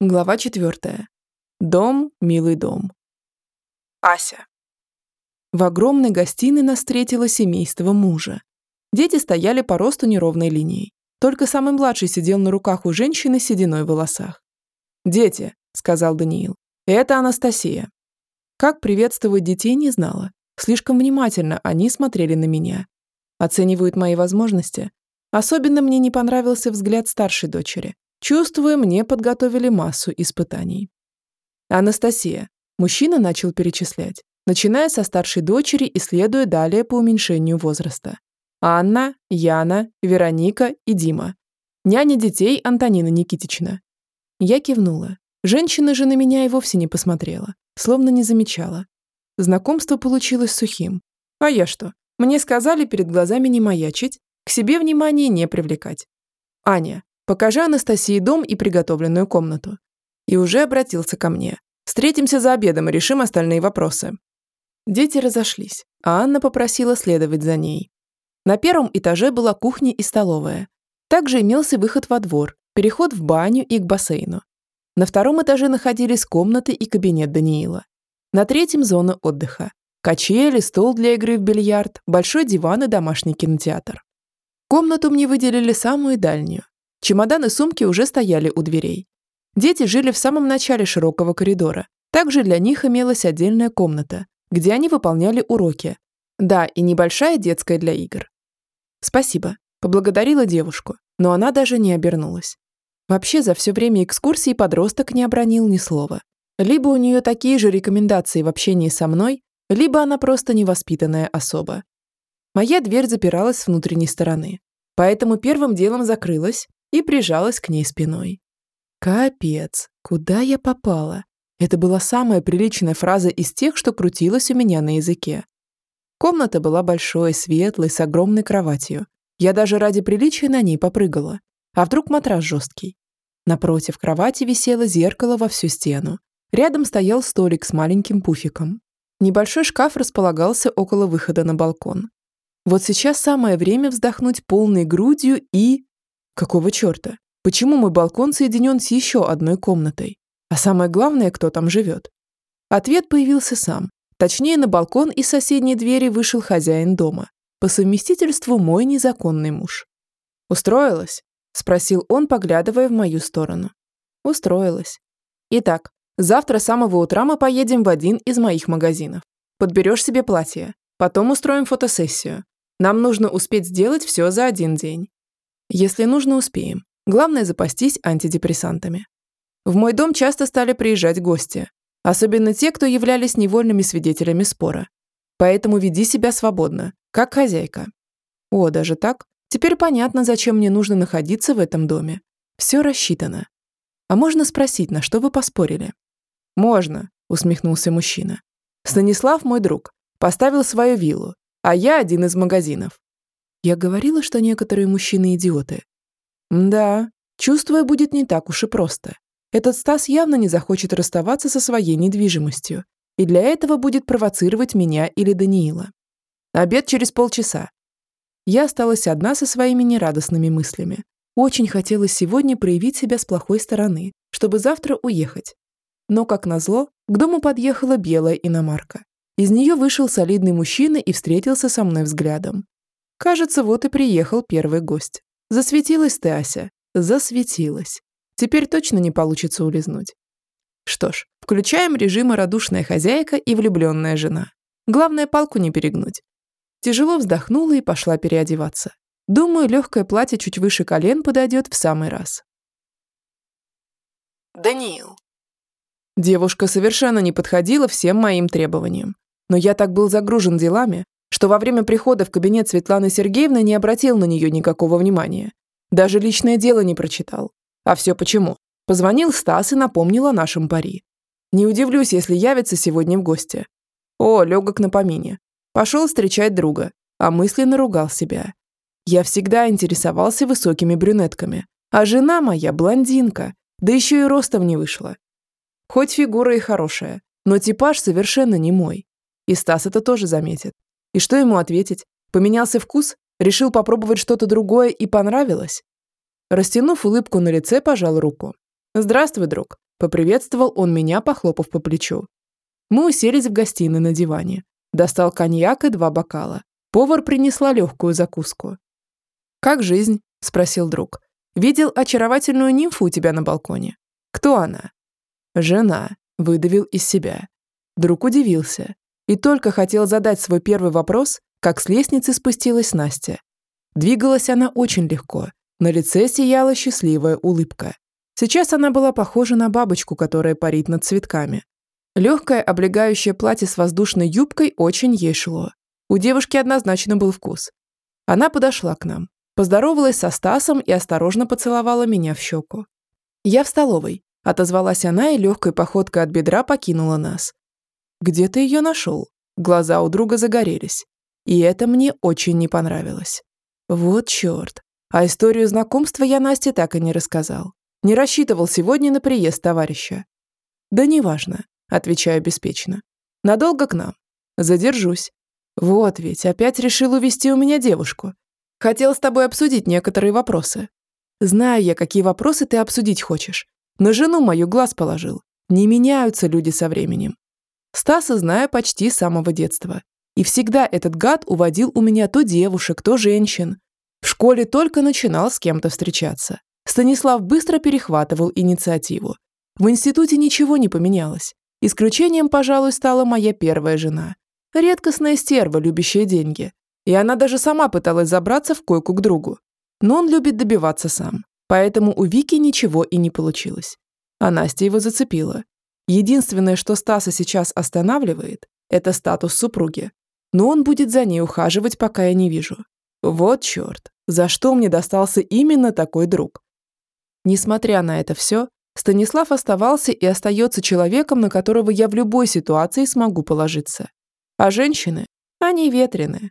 Глава четвертая. Дом, милый дом. Ася. В огромной гостиной нас встретило семейство мужа. Дети стояли по росту неровной линией. Только самый младший сидел на руках у женщины с сединой в волосах. «Дети», — сказал Даниил, — «это Анастасия». Как приветствовать детей, не знала. Слишком внимательно они смотрели на меня. Оценивают мои возможности. Особенно мне не понравился взгляд старшей дочери, Чувствую, мне подготовили массу испытаний. Анастасия. Мужчина начал перечислять, начиная со старшей дочери и следуя далее по уменьшению возраста. Анна, Яна, Вероника и Дима. Няня детей Антонина Никитична. Я кивнула. Женщина же на меня и вовсе не посмотрела, словно не замечала. Знакомство получилось сухим. А я что? Мне сказали перед глазами не маячить, к себе внимание не привлекать. Аня, Покажи Анастасии дом и приготовленную комнату. И уже обратился ко мне. Встретимся за обедом и решим остальные вопросы. Дети разошлись, а Анна попросила следовать за ней. На первом этаже была кухня и столовая. Также имелся выход во двор, переход в баню и к бассейну. На втором этаже находились комнаты и кабинет Даниила. На третьем – зона отдыха. Качели, стол для игры в бильярд, большой диван и домашний кинотеатр. Комнату мне выделили самую дальнюю, Чемоданы и сумки уже стояли у дверей. Дети жили в самом начале широкого коридора. Также для них имелась отдельная комната, где они выполняли уроки. Да, и небольшая детская для игр. «Спасибо», – поблагодарила девушку, но она даже не обернулась. Вообще, за все время экскурсии подросток не обронил ни слова. Либо у нее такие же рекомендации в общении со мной, либо она просто невоспитанная особа. Моя дверь запиралась с внутренней стороны, поэтому первым делом закрылась, и прижалась к ней спиной. Капец, куда я попала? Это была самая приличная фраза из тех, что крутилась у меня на языке. Комната была большой, светлой, с огромной кроватью. Я даже ради приличия на ней попрыгала. А вдруг матрас жесткий? Напротив кровати висело зеркало во всю стену. Рядом стоял столик с маленьким пуфиком. Небольшой шкаф располагался около выхода на балкон. Вот сейчас самое время вздохнуть полной грудью и... Какого черта? Почему мой балкон соединен с еще одной комнатой? А самое главное, кто там живет? Ответ появился сам. Точнее, на балкон из соседней двери вышел хозяин дома. По совместительству мой незаконный муж. «Устроилась?» – спросил он, поглядывая в мою сторону. «Устроилась. Итак, завтра с самого утра мы поедем в один из моих магазинов. Подберешь себе платье. Потом устроим фотосессию. Нам нужно успеть сделать все за один день. Если нужно, успеем. Главное запастись антидепрессантами. В мой дом часто стали приезжать гости, особенно те, кто являлись невольными свидетелями спора. Поэтому веди себя свободно, как хозяйка. О, даже так? Теперь понятно, зачем мне нужно находиться в этом доме. Все рассчитано. А можно спросить, на что вы поспорили? Можно, усмехнулся мужчина. Станислав мой друг. Поставил свою виллу, а я один из магазинов. Я говорила, что некоторые мужчины идиоты. Да, чувствуя будет не так уж и просто. Этот Стас явно не захочет расставаться со своей недвижимостью, и для этого будет провоцировать меня или Даниила. Обед через полчаса. Я осталась одна со своими нерадостными мыслями. Очень хотелось сегодня проявить себя с плохой стороны, чтобы завтра уехать. Но, как назло, к дому подъехала белая иномарка. Из нее вышел солидный мужчина и встретился со мной взглядом. Кажется, вот и приехал первый гость. Засветилась ты, Ася. Засветилась. Теперь точно не получится улизнуть. Что ж, включаем режимы радушная хозяйка и влюбленная жена. Главное, палку не перегнуть. Тяжело вздохнула и пошла переодеваться. Думаю, легкое платье чуть выше колен подойдет в самый раз. Даниил. Девушка совершенно не подходила всем моим требованиям. Но я так был загружен делами, что во время прихода в кабинет Светланы Сергеевны не обратил на нее никакого внимания. Даже личное дело не прочитал. А все почему? Позвонил Стас и напомнил о нашем пари. Не удивлюсь, если явится сегодня в гости. О, легок на помине. Пошел встречать друга, а мысленно ругал себя. Я всегда интересовался высокими брюнетками, а жена моя блондинка, да еще и ростом не вышла. Хоть фигура и хорошая, но типаж совершенно не мой. И Стас это тоже заметит. И что ему ответить? Поменялся вкус? Решил попробовать что-то другое и понравилось? Растянув улыбку на лице, пожал руку. «Здравствуй, друг. Поприветствовал он меня, похлопав по плечу. Мы уселись в гостиной на диване. Достал коньяк и два бокала. Повар принесла легкую закуску. «Как жизнь?» – спросил друг. «Видел очаровательную нимфу у тебя на балконе. Кто она?» «Жена», – выдавил из себя. Друг удивился и только хотел задать свой первый вопрос, как с лестницы спустилась Настя. Двигалась она очень легко, на лице сияла счастливая улыбка. Сейчас она была похожа на бабочку, которая парит над цветками. Легкое облегающее платье с воздушной юбкой очень ей шло. У девушки однозначно был вкус. Она подошла к нам, поздоровалась со Стасом и осторожно поцеловала меня в щеку. «Я в столовой», – отозвалась она и легкой походкой от бедра покинула нас. «Где ты ее нашел?» Глаза у друга загорелись. И это мне очень не понравилось. Вот черт. А историю знакомства я Насте так и не рассказал. Не рассчитывал сегодня на приезд товарища. Да неважно, отвечаю беспечно. Надолго к нам? Задержусь. Вот ведь, опять решил увести у меня девушку. Хотел с тобой обсудить некоторые вопросы. Знаю я, какие вопросы ты обсудить хочешь. На жену мою глаз положил. Не меняются люди со временем. Стаса знаю почти с самого детства. И всегда этот гад уводил у меня то девушек, то женщин. В школе только начинал с кем-то встречаться. Станислав быстро перехватывал инициативу. В институте ничего не поменялось. Исключением, пожалуй, стала моя первая жена. Редкостная стерва, любящая деньги. И она даже сама пыталась забраться в койку к другу. Но он любит добиваться сам. Поэтому у Вики ничего и не получилось. А Настя его зацепила. Единственное, что Стаса сейчас останавливает, это статус супруги. Но он будет за ней ухаживать, пока я не вижу. Вот черт, за что мне достался именно такой друг? Несмотря на это все, Станислав оставался и остается человеком, на которого я в любой ситуации смогу положиться. А женщины, они ветрены.